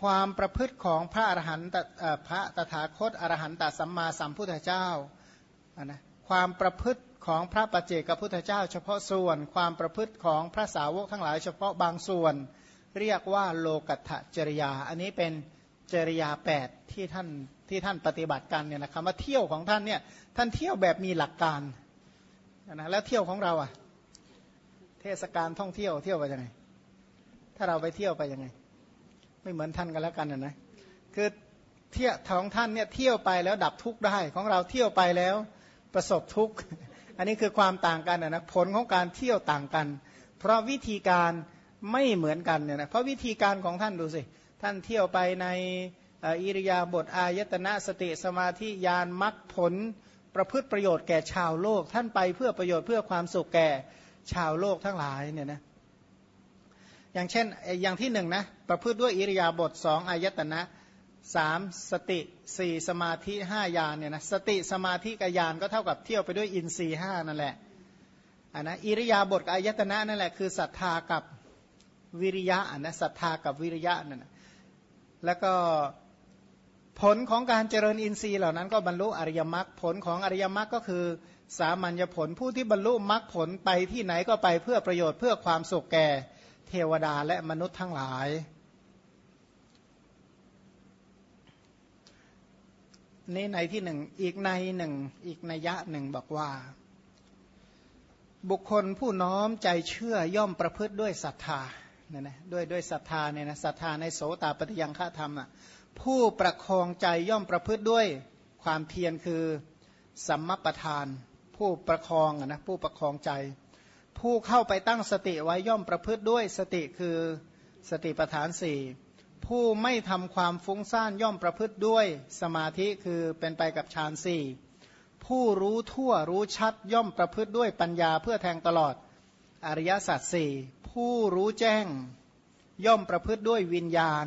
ความประพฤติของพระอรหันต์พระตถาคตอรหันตสัมมาสัมพุทธเจ้านะความประพฤติของพระปัจเจกพุทธเจ้า เฉพาะส่วน ความประพฤติของพระสาวกทั้งหลาย เฉพาะบางส่วน เรียกว่าโลกัตจริยา อันนี้เป็นจริยา 8 ที่ท่านที่ท่านปฏิบัติกันเนี่ยนะครับว่าเที่ยวของท่านเนี่ยท่านเที่ยวแบบมีหลักการนะแล้วเที่ยวของเราอะ เทศกาลท่องเที่ยวเที่ยวไปยังไง ถ้าเราไปเที่ยวไปยังไง ไม่เหมือนท่านกันแล้วกันนะคือเที่ยวของท่านเนี่ยเที่ยวไปแล้วดับทุกข์ได้ของเราเที่ยวไปแล้วประสบทุกข์อันนี้คือความต่างกันนะผลของการเที่ยวต่างกัน เพราะวิธีการไม่เหมือนกันเนี่ยนะเพราะวิธีการของท่านดูสิท่านเที่ยวไปในอิริยาบถอายตนะสติสมาธิญาณมรรคผลประพฤติประโยชน์แก่ชาวโลก ท่านไปเพื่อประโยชน์เพื่อความสุขแก่ชาวโลกทั้งหลายเนี่ยนะ อย่างเช่นอย่างที่หนึ่งนะประพฤติด้วยอิริยาบถสองอายตนะสามสติสี่สมาธิห้ายานเนี่ยนะสติสมาธิกับยานก็เท่ากับเที่ยวไปด้วยอินทรีห้านั่นแหละอันนะอิริยาบถกับอายตนะนั่นแหละคือศรัทธากับวิริยะนะศรัทธากับวิริยะนั่นนะแล้วก็ผลของการเจริญอินทรีย์เหล่านั้นก็บรรลุอริยมรรคผลของอริยมรรคก็คือสามัญญผลผู้ที่บรรลุมรรคผลไปที่ไหนก็ไปเพื่อประโยชน์เพื่อความสุขแก่ เทวดาและมนุษย์ทั้งหลาย นี่ในที่หนึ่งอีกในหนึ่งอีกนัยยะหนึ่งบอกว่า บุคคลผู้น้อมใจเชื่อย่อมประพฤติด้วยศรัทธาเนี่ยนะด้วยด้วยศรัทธาเนี่ยนะศรัทธาในโสตปฏิยังฆธรรมอะผู้ประคองใจย่อมประพฤติด้วยความเพียรคือสัมมปทาน ผู้ประคองนะผู้ประคองใจ ผู้เข้าไปตั้งสติไว้ย่อมประพฤติด้วยสติคือสติปทานสี่ผู้ไม่ทำความฟุ้งซ่านย่อมประพฤติด้วยสมาธิคือเป็นไปกับฌานสี่ผู้รู้ทั่วรู้ชัดย่อมประพฤติด้วยปัญญาเพื่อแทงตลอดอริยสัจสี่ผู้รู้แจ้งย่อมประพฤติด้วยวิญญาณ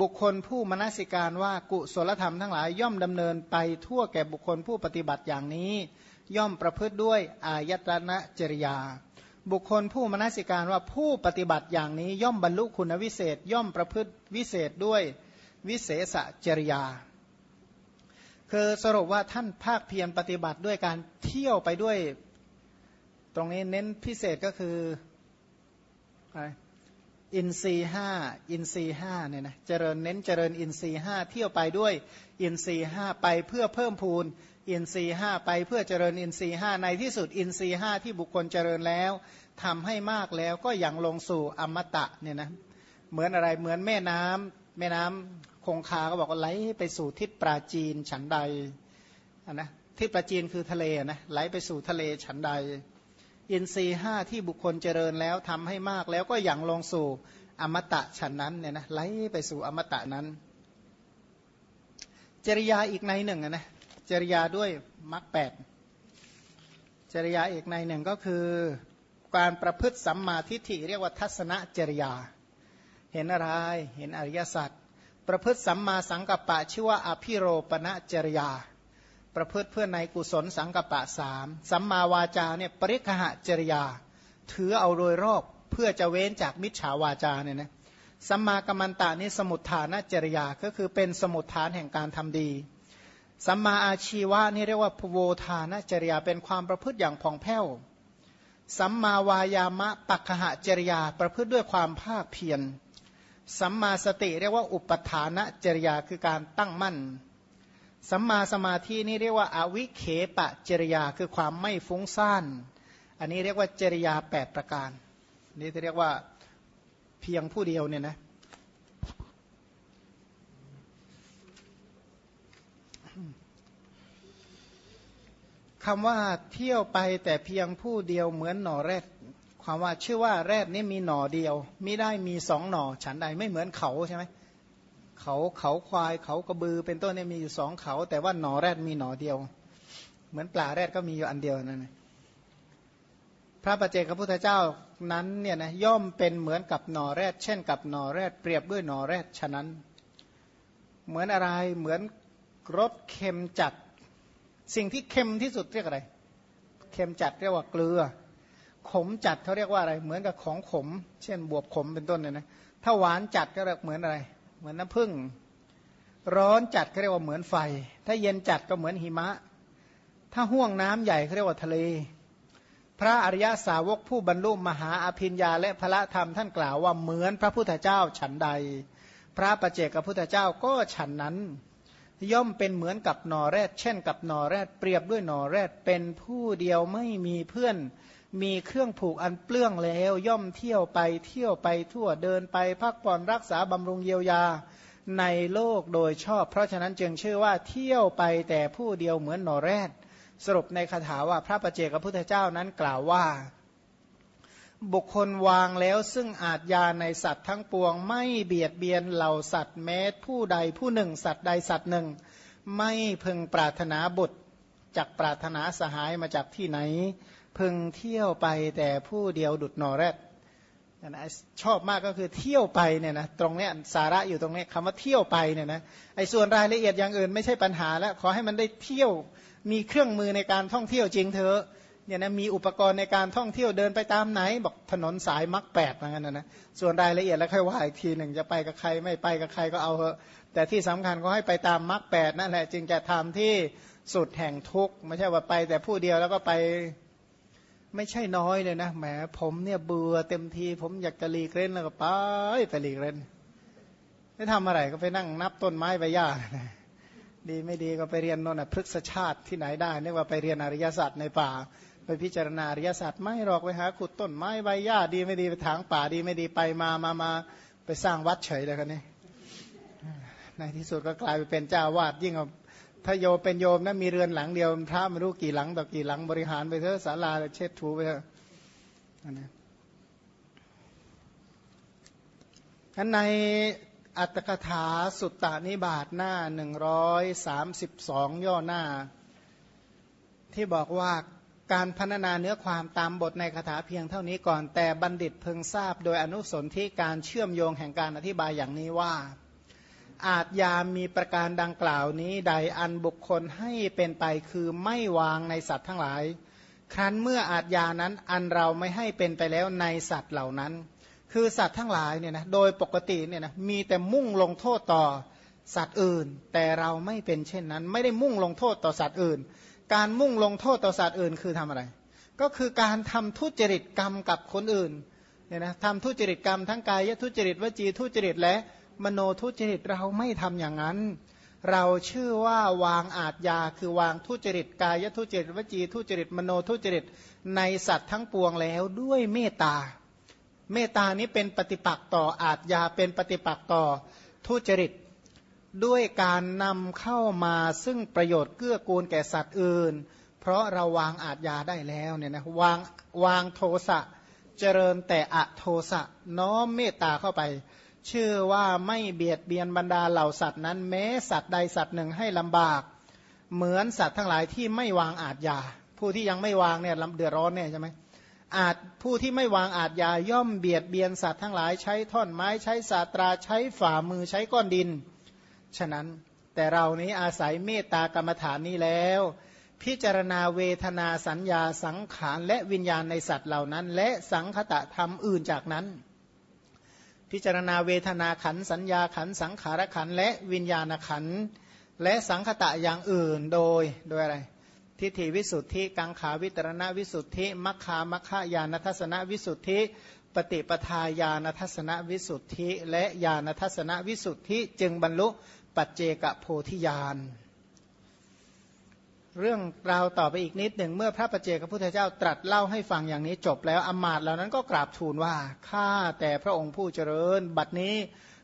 บุคคลผู้มนสิการว่ากุศลธรรมทั้งหลายย่อมดำเนินไปทั่วแก่บุคคลผู้ปฏิบัติอย่างนี้ ย่อมประพฤติด้วยอายตนะจริยา บุคคลผู้มนสิการว่าผู้ปฏิบัติอย่างนี้ย่อมบรรลุคุณวิเศษย่อมประพฤติวิเศษด้วยวิเศษจริยา คือสรุปว่าท่านภาคเพียรปฏิบัติด้วยการเที่ยวไปด้วย ตรงนี้เน้นพิเศษก็คือ อินทรีห้าอินทรีห้าเนี่ยนะเจริญเน้นเจริญอินทรีห้าเที่ยวไปด้วยอินทรีห้าไปเพื่อเพิ่มพูนอินทรีห้าไปเพื่อเจริญอินทรีห้าในที่สุดอินทรีห้าที่บุคคลเจริญแล้วทำให้มากแล้วก็ยังลงสู่อมตะเนี่ยนะเหมือนอะไรเหมือนแม่น้ำแม่น้ำคงคาก็บอกว่าไหลไปสู่ทิศปราจีนฉันใดนะทิศปราจีนคือทะเลนะไหลไปสู่ทะเลฉันใด อินทรีห้าที่บุคคลเจริญแล้วทำให้มากแล้วก็อย่างลงสู่อมตะฉันนั้นเนี่ยนะไหลไปสู่อมตะนั้น จริยาอีกในหนึ่งนะจริยาด้วยมรรคแปดจริยาอีกในหนึ่งก็คือการประพฤติสัมมาทิฏฐิเรียกว่าทัศนจริยา เห็นอะไรเห็นอริยสัจประพฤติสัมมาสังกัปปะชื่อว่าอภิโรปณจริยา ประพฤติเพื่อในกุศลสังกปะสามสัมมาวาจาเนี่ยปริคหะจริยา ถือเอาโดยรอบเพื่อจะเว้นจากมิจฉาวาจาเนี่ยนะสัมมากัมมันตานี่สมุทฐานจริยาก็คือเป็นสมุทฐานแห่งการทำดีสัมมาอาชีวะนี่เรียกว่าพโวทานจริยาเป็นความประพฤติอย่างผ่องแผ้วสัมมาวายามะปักขะจริยาประพฤติด้วยความภาคเพียรสัมมาสติเรียกว่าอุปทานจริยาคือการตั้งมั่น สัมมาสมาธินี่เรียกว่าอาวิเคปะจริยาคือความไม่ฟุ้งซ่านอันนี้เรียกว่าจริยาแปดประการ นี่จะเรียกว่าเพียงผู้เดียวเนี่ยนะคำว่าเที่ยวไปแต่เพียงผู้เดียวเหมือนหน่อแรดความว่าชื่อว่าแรดนี่มีหน่อเดียว ไม่ได้มีสองหน่อฉันใดไม่เหมือนเขาใช่ไหมเเขาเขาควายเขากระบือ เป็นต้นเนี่ยมีอยู่สองเขา แต่ว่าหนอแรดมีหนอเดียว เหมือนปลาแรดก็มีอยู่อันเดียวนั่นพระปัจเจกพุทธเจ้านั้นเนี่ยนะย่อมเป็นเหมือนกับหนอแรด เช่นกับหนอแรดเปรียบด้วยหนอแรดฉะนั้น เหมือนอะไรเหมือนรสเค็มจัด สิ่งที่เค็มที่สุดเรียกอะไร เค็มจัดเรียกว่าเกลือ ขมจัดเขาเรียกว่าอะไร เหมือนกับของขม เช่นบวบขมเป็นต้นเนี่ยนะถ้าหวานจัดก็เรียกเหมือนอะไร เหมือนน้ำผึ้งร้อนจัดเขาเรียกว่าเหมือนไฟ ถ้าเย็นจัดก็เหมือนหิมะ ถ้าห่วงน้ำใหญ่เขาเรียกว่าทะเล พระอริยสาวกผู้บรรลุมหาอภิญญาและพระธรรมท่านกล่าวว่าเหมือนพระพุทธเจ้าฉันใด พระประเจกับพุทธเจ้าก็ฉันนั้น ย่อมเป็นเหมือนกับนอแรด เช่นกับนอแรดเปรียบด้วยนอแรดเป็นผู้เดียวไม่มีเพื่อน มีเครื่องผูกอันเปลื้องแล้วย่อมเที่ยวไปเที่ยวไปทั่วเดินไปพักผ่อนรักษาบำรุงเยียวยาในโลกโดยชอบ เพราะฉะนั้นจึงชื่อว่าเที่ยวไปแต่ผู้เดียวเหมือนหนอแรด สรุปในคาถาว่าพระประเจกับพุทธเจ้านั้นกล่าวว่า บุคคลวางแล้วซึ่งอาจยาในสัตว์ทั้งปวง ไม่เบียดเบียนเหล่าสัตว์แม้ผู้ใดผู้หนึ่ง สัตว์ใดสัตว์หนึ่ง ไม่พึงปรารถนาบุตรจากปรารถนาสหายมาจากที่ไหน พึงเที่ยวไปแต่ผู้เดียวดุดนอแรดนะชอบมากก็คือเที่ยวไปเนี่ยนะตรงเนี้ยสาระอยู่ตรงนี้คำว่าเที่ยวไปเนี่ยนะไอ้ส่วนรายละเอียดอย่างอื่นไม่ใช่ปัญหาแล้วขอให้มันได้เที่ยวมีเครื่องมือในการท่องเที่ยวจริงเถอะเนี่ยนะมีอุปกรณ์ในการท่องเที่ยวเดินไปตามไหน บอกถนนสายมักแปดเหมือนกันนะส่วนรายละเอียดแล้วค่อยว่าอีกทีหนึ่งจะไปกับใครไม่ไปกับใครก็เอาเถอะแต่ที่สำคัญก็ให้ไปตามมักแปดนั่นแหละจึงจะทำที่สุดแห่งทุกข์ไม่ใช่ว่าไปแต่ผู้เดียวแล้วก็ไป ไม่ใช่น้อยเลยนะแหมผมเนี่ยเบื่อเต็มที ผมอยากจะลีกเล่นแล้วก็ไปไปลีกเล่นไม่ทำอะไรก็ไปนั่งนับต้นไม้ใบหญ้าดีไม่ดีก็ไปเรียนโน่นพฤกษชาติที่ไหนได้นึกว่าไปเรียนอริยศาสตร์ในป่า ไปพิจารณาอริยศาสตร์ไม่หรอกไปหาขุดต้นไม้ใบหญ้าดีไม่ดีไปถางป่าดีไม่ดีไปมามามาไปสร้างวัดเฉยเลยกันนี่ในที่สุดก็กลายไปเป็นเจ้าวาดยิ่ง ถ้าโยมเป็นโยมนะมีเรือนหลังเดียวพระไม่รู้กี่หลังต่อกี่หลังบริหารไปเถอะศาลาเช็ดถูไปเถอะนะอันในอัตถกถาสุตตานิบาตหน้าหนึ่งร้อยสามสิบสองย่อหน้า ที่บอกว่าการพัฒนาเนื้อความตามบทในคาถาเพียงเท่านี้ก่อน แต่บัณฑิตเพึงทราบโดยอนุสนที่การเชื่อมโยงแห่งการอธิบายอย่างนี้ว่า อาจยามีประการดังกล่าวนี้ใดอันบุคคลให้เป็นไปคือไม่วางในสัตว์ทั้งหลาย ครั้นเมื่ออาจยานั้นอันเราไม่ให้เป็นไปแล้วในสัตว์เหล่านั้น คือสัตว์ทั้งหลายเนี่ยนะโดยปกติเนี่ยนะมีแต่มุ่งลงโทษต่อสัตว์อื่น แต่เราไม่เป็นเช่นนั้น ไม่ได้มุ่งลงโทษต่อสัตว์อื่น การมุ่งลงโทษต่อสัตว์อื่นคือทำอะไร ก็คือการทำทุจริตกรรมกับคนอื่นเนี่ยนะทำทุจริตกรรมทั้งกายทุจริตวจีทุจริตและ มโนทุจริตเราไม่ทำอย่างนั้น เราชื่อว่าวางอาทยาคือวางทุจริตกายทุจริตวจีทุจริตมโนทุจริตในสัตว์ทั้งปวงแล้วด้วยเมตตา เมตตานี้เป็นปฏิปักษ์ต่ออาทยาเป็นปฏิปักษ์ต่อทุจริตด้วยการนำเข้ามาซึ่งประโยชน์เกื้อกูลแก่สัตว์อื่น เพราะเราวางอาทยาได้แล้วเนี่ยนะวางวางโทสะเจริญแต่อโทสะน้อมเมตตาเข้าไป ชื่อว่าไม่เบียดเบียนบรรดาเหล่าสัตว์นั้น แม้สัตว์ใดสัตว์หนึ่งให้ลำบาก เหมือนสัตว์ทั้งหลายที่ไม่วางอาจยา ผู้ที่ยังไม่วางเนี่ยเดือดร้อนเนี่ยใช่ไหมอาจผู้ที่ไม่วางอาจยาย่อมเบียดเบียนสัตว์ทั้งหลายใช้ท่อนไม้ใช้สาตราใช้ฝ่ามือใช้ก้อนดิน ฉะนั้นแต่เรานี้อาศัยเมตตากรรมฐานนี้แล้ว พิจารณาเวทนาสัญญาสังขารและวิญญาณในสัตว์เหล่านั้น และสังคตะธรรมอื่นจากนั้น พิจารณาเวทนาขันสัญญาขันสังขารขันและวิญญาณขันและสังคตะอย่างอื่นโดยโดยอะไรทิฏฐิวิสุทธิ กังขาวิตรณวิสุทธิ มัคคามัคคายานทัศนวิสุทธิ ปฏิปทาญาณทัศนวิสุทธิ และญาณทัศนวิสุทธิ จึงบรรลุปัจเจกโพธิญาณ เรื่องราวต่อไปอีกนิดหนึ่งเมื่อพระประเจกับพุทธเจ้าตรัสเล่าให้ฟังอย่างนี้จบแล้วอมาตเหล่านั้นก็กราบทูลว่าข้าแต่พระองค์ผู้เจริญ บัดนี้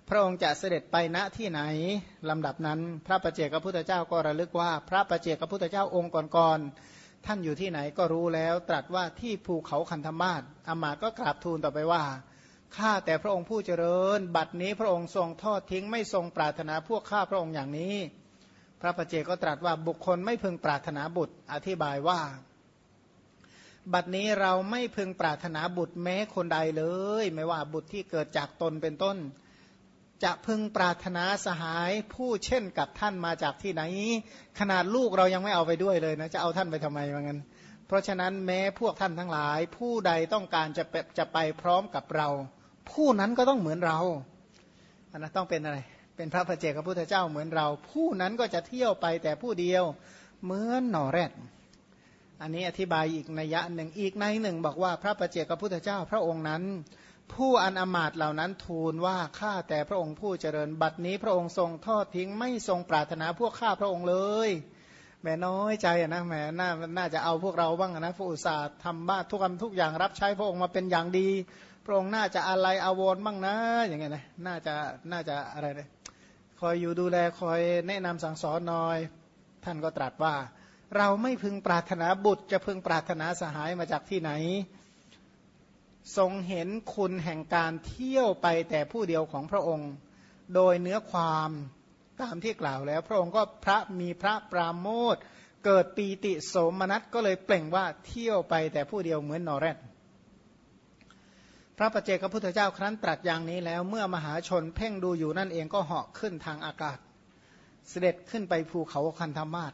พระองค์จะเสด็จไปณที่ไหนลำดับนั้น พระประเจกับพุทธเจ้าก็ระลึกว่า พระประเจกับพุทธเจ้าองค์ก่อนๆท่านอยู่ที่ไหนก็รู้แล้ว ตรัสว่าที่ภูเขาคันธมาศอมาตก็กราบทูลต่อไปว่าข้าแต่พระองค์ผู้เจริญ บัดนี้พระองค์ทรงทอดทิ้งไม่ทรงปรารถนาพวกข้าพระองค์อย่างนี้ พระประเจก็ตรัสว่าบุคคลไม่พึงปรารถนาบุตร อธิบายว่า บัดนี้เราไม่พึงปรารถนาบุตรแม้คนใดเลย ไม่ว่าบุตรที่เกิดจากตนเป็นต้น จะพึงปรารถนาสหายผู้เช่นกับท่านมาจากที่ไหน ขนาดลูกเรายังไม่เอาไปด้วยเลยนะจะเอาท่านไปทำไมว่างั้น เพราะฉะนั้นแม้พวกท่านทั้งหลาย ผู้ใดต้องการจะจะไปพร้อมกับเรา ผู้นั้นก็ต้องเหมือนเราอันนะต้องเป็นอะไร เป็นพระประเจกพระพุทธเจ้าเหมือนเรา ผู้นั้นก็จะเที่ยวไปแต่ผู้เดียวเหมือนหน่อแรดอันนี้อธิบายอีกนัยหนึ่งอีกในหนึ่ง บอกว่าพระประเจกพระพุทธเจ้าพระองค์นั้น ผู้อันอมาตเหล่านั้นทูลว่าข้าแต่พระองค์ผู้เจริญบัดนี้พระองค์ทรงทอดทิ้งไม่ทรงปรารถนาพวกข้าพระองค์เลยแม่น้อยใจนะแม่น่าน่าจะเอาพวกเราบ้างนะผู้อุตส่าห์ทำบ้านทุกคำทุกอย่างรับใช้พระองค์มาเป็นอย่างดี พระองค์น่าจะอะไรอาวรบ้างนะอย่างเงี้ยนะน่าจะน่าจะอะไรเลยคอยอยู่ดูแลคอยแนะนำสั่งสอนหน่อย ท่านก็ตรัสว่า เราไม่พึงปรารถนาบุตร จะพึงปรารถนาสหายมาจากที่ไหน ทรงเห็นคุณแห่งการเที่ยวไปแต่ผู้เดียวของพระองค์ โดยเนื้อความตามที่กล่าวแล้ว พระองค์ก็พระมีพระปราโมทเกิดปีติโสมนัสก็เลยเปล่งว่าเที่ยวไปแต่ผู้เดียวเหมือนนอแรด ระประเจกพุทธเจ้าครั้นตรัสอย่างนี้แล้ว เมื่อมหาชนเพ่งดูอยู่นั่นเองก็เหาะขึ้นทางอากาศ เสด็จขึ้นไปภูเขาคันธมาศ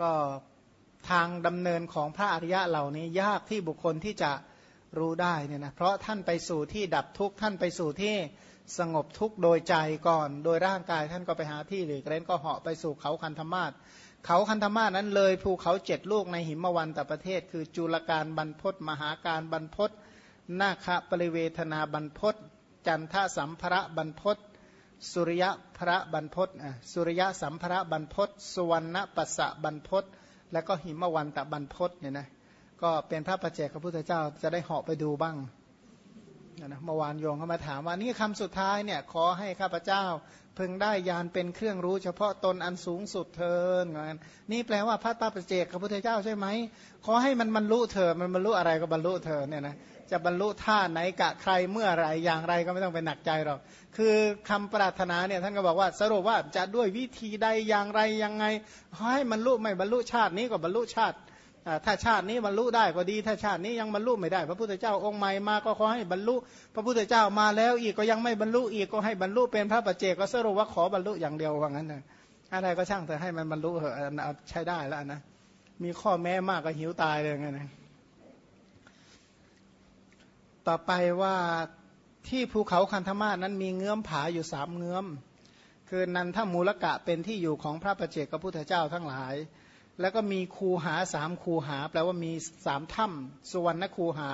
ก็ทางดำเนินของพระอริยะเหล่านี้ยากที่บุคคลที่จะรู้ได้เนี่ยนะเพราะท่านไปสู่ที่ดับทุกข์ท่านไปสู่ที่สงบทุกข์โดยใจก่อน โดยร่างกายท่านก็ไปหาที่หลีกเล่นก็เหาะไปสู่เขาคันธมาศเขาคันธมาศนั้นเลยภูเขาเจ็ดลูกในหิมวันตประเทศ คือจุลการบรรพศมหาการบรรพศ นาคปริเวทนาบรรพศจันทสัมภระบรรพศสุริยะพระบรรพศสุริยะสัมภระบรรพศสุวรรณปัสสะบรรพศและก็หิมวันตะบรรพศเนี่ยนะก็เป็นพระประเจกพระพุทธเจ้าจะได้เหาะไปดูบ้าง นะเมื่อวานโยงเขามาถามว่านี่คำสุดท้ายเนี่ยขอให้ข้าพเจ้าพึงได้ยานเป็นเครื่องรู้เฉพาะตนอันสูงสุดเทินนี่แปลว่าพระตาประเจกพระพุทธเจ้าใช่ไหมขอให้มันบรรลุเถอมันบรรลุอะไรก็บรรลุเถอเนี่ยนะจะบรรลุท่าไหนกะใครเมื่อไรอย่างไรก็ไม่ต้องไปหนักใจหรอกคือคำปรารถนาเนี่ยท่านก็บอกว่าสรุปว่าจะด้วยวิธีใดอย่างไรยังไงขอให้มันรู้ไม่บรรลุชาตินี้ก็บรรลุชาติ ถ้าชาตินี้บรรลุได้ก็ดี ถ้าชาตินี้ยังบรรลุไม่ได้ พระพุทธเจ้าองค์ใหม่มาก็ขอให้บรรลุ พระพุทธเจ้ามาแล้วอีกก็ยังไม่บรรลุอีกก็ให้บรรลุเป็นพระปัจเจกก็สรุปว่าขอบรรลุอย่างเดียวว่างั้นนะอะไรก็ช่างแต่ให้มันบรรลุเหอะใช้ได้แล้วนะมีข้อแม้มากก็หิวตายเลยงั้นนะต่อไปว่าที่ภูเขาคันธมาศนั้นมีเงื้อมผาอยู่สามเงื้อม คือนันทมูลกะเป็นที่อยู่ของพระประเจกพระพุทธเจ้าทั้งหลาย แล้วก็มีคูหาสามคูหา แปลว่ามีสามถ้ำสุวรรณคูหา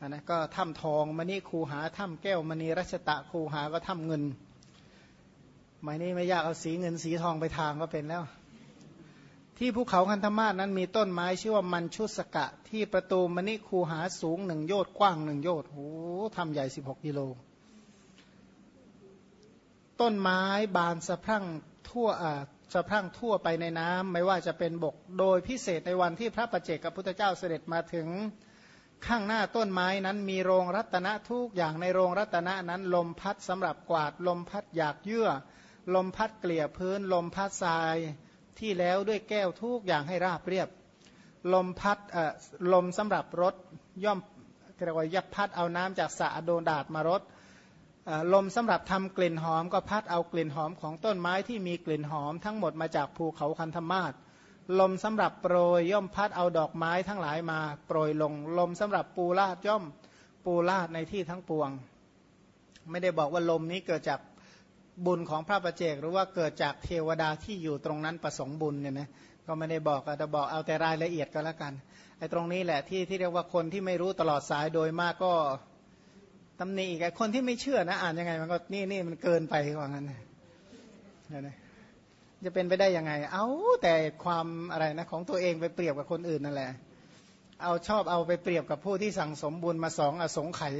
อันนะก็ถ้ำทองมณีคูหาถ้ำแก้วมณีรัชตะคูหาก็ถ้ำเงินหมายนี้ไม่ยากเอาสีเงินสีทองไปทางก็เป็นแล้ว ที่ภูเขาคันธมาศนั้นมีต้นไม้ชื่อว่ามันชุสกะ ที่ประตูมณีคูหาสูงหนึ่งโยชน์กว้างหนึ่งโยชน์โอ้ทำใหญ่สิบหกกิโลต้นไม้บานสะพรั่งทั่วอ่า สะพรั่งทั่วไปในน้ำไม่ว่าจะเป็นบกโดยพิเศษในวันที่พระประเจกกับพุทธเจ้าเสด็จมาถึงข้างหน้าต้นไม้นั้นมีโรงรัตนะทุกอย่างในโรงรัตนะนั้น ลมพัดสำหรับกวาด ลมพัดอยากเยื่อ ลมพัดเกลี่ยพื้น ลมพัดทรายที่แล้วด้วยแก้วทุกอย่างให้ราบเรียบ ลมพัดลมสำหรับรถย่อมเรียกว่ายับพัดเอาน้ำจากสระโดนดาดมารด ลมสำหรับทำกลิ่นหอมก็พัดเอากลิ่นหอมของต้นไม้ที่มีกลิ่นหอมทั้งหมดมาจากภูเขาคันธมาศลมสำหรับโปรยย่อมพัดเอาดอกไม้ทั้งหลายมาโปรยลง ลมสำหรับปูลาดย่อมปูลาดในที่ทั้งปวง ไม่ได้บอกว่าลมนี้เกิดจากบุญของพระประเจก หรือว่าเกิดจากเทวดาที่อยู่ตรงนั้นประสงค์บุญเนี่ยนะก็ไม่ได้บอกแต่บอกเอาแต่รายละเอียดก็แล้วกันไอ้ตรงนี้แหละที่ที่เรียกว่าคนที่ไม่รู้ตลอดสายโดยมากก็ ตำหนิอีกคนที่ไม่เชื่อนะ อ่านยังไง มันก็นี่นี่มันเกินไปว่างั้นนะจะเป็นไปได้ยังไง เอาแต่ความอะไรนะของตัวเองไปเปรียบกับคนอื่นนั่นแหละ เอาชอบเอาไปเปรียบกับผู้ที่สั่งสมบุญมาสองอสงไขย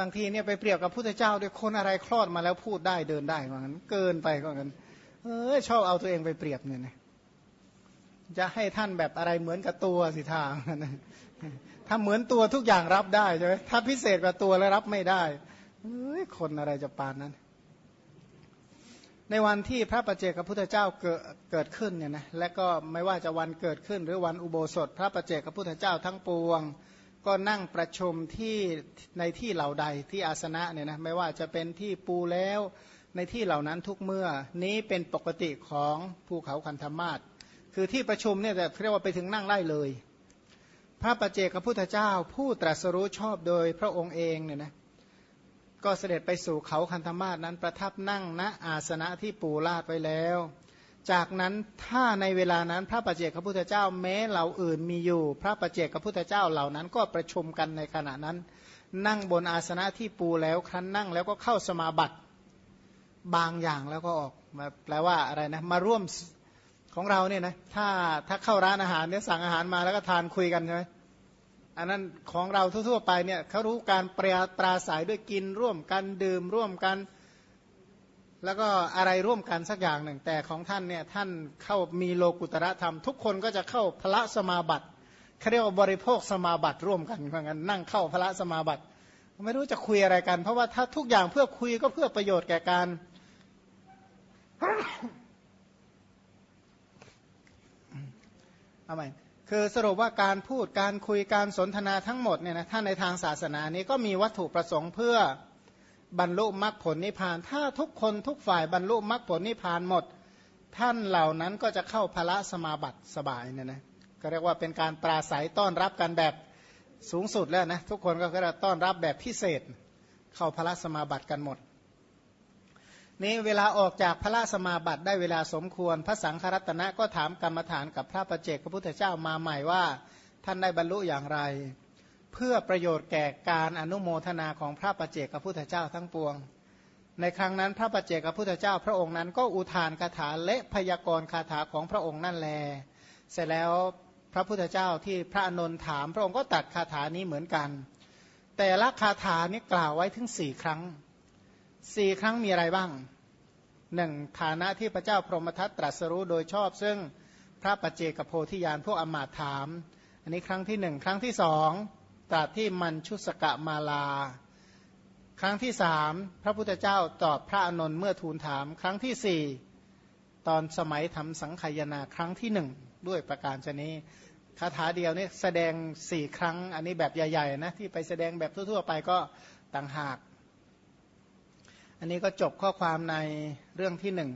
บางทีเนี่ยไปเปรียบกับพุทธเจ้าด้วยคนอะไรคลอดมาแล้วพูดได้เดินได้ว่างั้น เกินไปก็งั้น เออชอบเอาตัวเองไปเปรียบเนี่ยนะ จะให้ท่านแบบอะไรเหมือนกับตัวสิทางถ้าเหมือนตัวทุกอย่างรับได้ใช่ไหมถ้าพิเศษกว่าตัวแล้วรับไม่ได้เฮ้ยคนอะไรจะปานนั้น ในวันที่พระประเจกพระพุทธเจ้าเกิดเกิดขึ้นเนี่ยนะและก็ไม่ว่าจะวันเกิดขึ้น หรือวันอุโบสถ พระประเจกพระพุทธเจ้าทั้งปวง ก็นั่งประชุมที่ในที่เหล่าใดที่อาสนะเนี่ยนะไม่ว่าจะเป็นที่ปูแล้วในที่เหล่านั้นทุกเมื่อนี้เป็นปกติของภูเขาคันธมาศ คือที่ประชุมเนี่ยแต่เรียกว่าไปถึงนั่งไล่เลย พระประเจกพุทธเจ้า ผู้ตรัสรู้ชอบโดยพระองค์เองเนี่ยนะก็เสด็จไปสู่เขาคันธมาศนั้นประทับนั่งณอาสนะที่ปูลาดไว้แล้ว จากนั้นถ้าในเวลานั้นพระประเจกพระพุทธเจ้าแม้เหล่าอื่นมีอยู่ พระประเจกพระพุทธเจ้าเหล่านั้นก็ประชุมกันในขณะนั้น นั่งบนอาสนะที่ปูแล้วครั้นนั่งแล้วก็เข้าสมาบัติบางอย่างแล้วก็ออกมาแปลว่าอะไรนะมาร่วม ของเราเนี่ยนะถ้าถ้าเข้าร้านอาหารเนี่ยสั่งอาหารมาแล้วก็ทานคุยกันใช่ไหมอันนั้นของเราทั่วๆไปเนี่ยเขารู้การเปราตราสายด้วยกินร่วมกันดื่มร่วมกัน แล้วก็อะไรร่วมกันสักอย่างหนึ่ง แต่ของท่านเนี่ยท่านเข้ามีโลกุตระธรรม ทุกคนก็จะเข้าพระสมาบัติเขาเรียกว่าบริโภคสมาบัติร่วมกันเหมือนกันนั่งเข้าพระสมาบัติ ไม่รู้จะคุยอะไรกัน เพราะว่าถ้าทุกอย่างเพื่อคุยก็เพื่อประโยชน์แก่การ เอาใหม่คือสรุปว่าการพูดการคุยการสนทนาทั้งหมดเนี่ยนะถ้าในทางศาสนานี้ก็มีวัตถุประสงค์เพื่อบรรลุมรรคผลนิพพาน ถ้าทุกคนทุกฝ่ายบรรลุมรรคผลนิพพานหมด ท่านเหล่านั้นก็จะเข้าพระสมาบัติสบายเนี่ยนะก็เรียกว่าเป็นการปราศัยต้อนรับกันแบบสูงสุดแล้วนะทุกคนก็จะต้อนรับแบบพิเศษ เข้าพระสมาบัติกันหมด นี้เวลาออกจากพระราสมาบัติได้เวลาสมควร พระสังฆรัตนะก็ถามกรรมฐานกับพระประเจกพระพุทธเจ้ามาใหม่ว่า ท่านได้บรรลุอย่างไร เพื่อประโยชน์แก่การอนุโมทนาของพระประเจกพระพุทธเจ้าทั้งปวง ในครั้งนั้นพระประเจกพระพุทธเจ้า พระองค์นั้นก็อุทานคาถาและพยากรณ์คาถาของพระองค์นั่นแล เสร็จแล้วพระพุทธเจ้าที่พระอนนท์ถาม พระองค์ก็ตัดคาถานี้เหมือนกัน แต่ละคาถานี้กล่าวไว้ถึงสี่ครั้งสี่ครั้งมีอะไรบ้าง หนึ่งฐานะที่พระเจ้าพรหมทัตตรัสรู้โดยชอบ ซึ่งพระปัจเจกโพธิญาณพวกอมาตถาม อันนี้ครั้งที่หนึ่งครั้งที่สองตรัสที่มันชุสกะมาลา ครั้งที่สามพระพุทธเจ้าตอบพระอนนท์เมื่อทูลถาม ครั้งที่สี่ตอนสมัยทำสังขยนาครั้งที่หนึ่งด้วยประการชนี้คาถาเดียวนี่แสดงสี่ครั้งอันนี้แบบใหญ่ๆนะที่ไปแสดงแบบทั่วๆไปก็ต่างหาก อันนี้ก็จบข้อความในเรื่องที่หนึ่ง